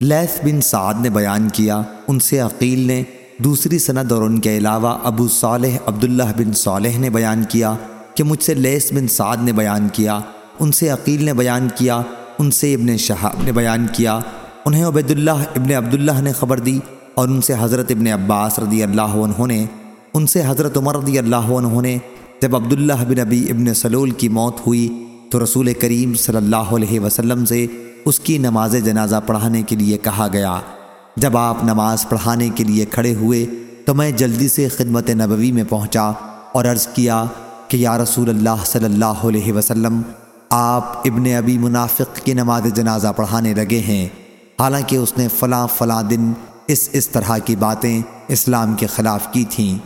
لیث بن سعد نے بیان کیا، ان سے عقیل نے۔ دوسری سند اور ان کے علاوہ ابو صالح عبداللہ بن صالح نے بیان کیا کہ مجھ سے لیس بن سعد نے بیان کیا۔ ان سے عقیل نے بیان کیا، ان سے ابن شہاب نے بیان کیا۔ انہیں عبید اللہ ابن عبداللہ نے خبر دی اور ان سے حضرت ابن عباس رضی اللہ عنہ نے۔ ان سے حضرت عمر رضی اللہ عنہ نے۔ جب عبداللہ بن ابی ابن سلول کی موت ہوئی تو رسول کریم صلی اللہ علیہ وسلم سے اس کی نماز جنازہ پڑھانے کے لیے کہا گیا۔ جب آپ نماز پڑھانے کے لیے کھڑے ہوئے، تو میں جلدی سے خدمت نبوی میں پہنچا اور عرض کیا کہ یا رسول اللہ صلی اللہ علیہ وسلم، آپ ابن ابی منافق کی نماز جنازہ پڑھانے لگے ہیں۔ حالانکہ اس نے فلاں فلاں دن اس اس طرح کی باتیں اسلام کے خلاف کی تھیں۔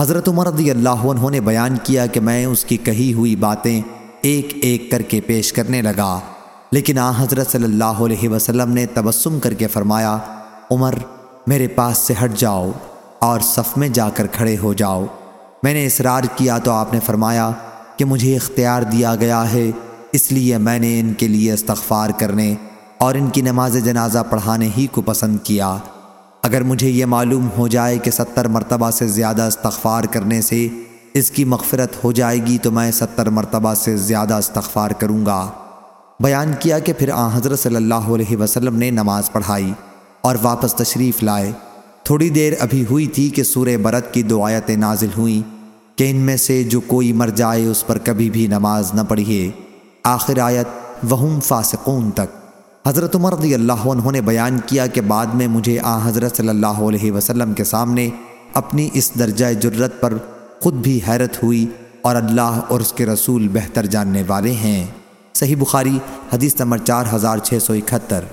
حضرت عمر رضی اللہ عنہ نے بیان کیا کہ میں اس کی کہی ہوئی باتیں ایک ایک کر کے پیش کرنے لگا۔ لیکن آ حضرت صلی اللہ علیہ وسلم نے تبسم کر کے فرمایا، عمر، میرے پاس سے ہٹ جاؤ اور صف میں جا کر کھڑے ہو جاؤ۔ میں نے اصرار کیا تو آپ نے فرمایا کہ مجھے اختیار دیا گیا ہے، اس لیے میں نے ان کے لیے استغفار کرنے اور ان کی نماز جنازہ پڑھانے ہی کو پسند کیا۔ اگر مجھے یہ معلوم ہو جائے کہ ستر مرتبہ سے زیادہ استغفار کرنے سے اس کی مغفرت ہو جائے گی تو میں ستر مرتبہ سے زیادہ استغفار کروں گا۔ بیان کیا کہ پھر آن حضرت صلی اللہ علیہ وسلم نے نماز پڑھائی اور واپس تشریف لائے۔ تھوڑی دیر ابھی ہوئی تھی کہ سورہ برت کی دو آیتیں نازل ہوئیں کہ ان میں سے جو کوئی مر جائے اس پر کبھی بھی نماز نہ پڑھیے۔ آخر آیت، وہم فاسقون تک۔ حضرت عمر رضی اللہ عنہ نے بیان کیا کہ بعد میں مجھے آ حضرت صلی اللہ علیہ وسلم کے سامنے اپنی اس درجہ جرت پر خود بھی حیرت ہوئی اور اللہ اور اس کے رسول بہتر جاننے والے ہیں۔ صحیح بخاری حدیث نمبر چار ہزار چھ سو اکہتر۔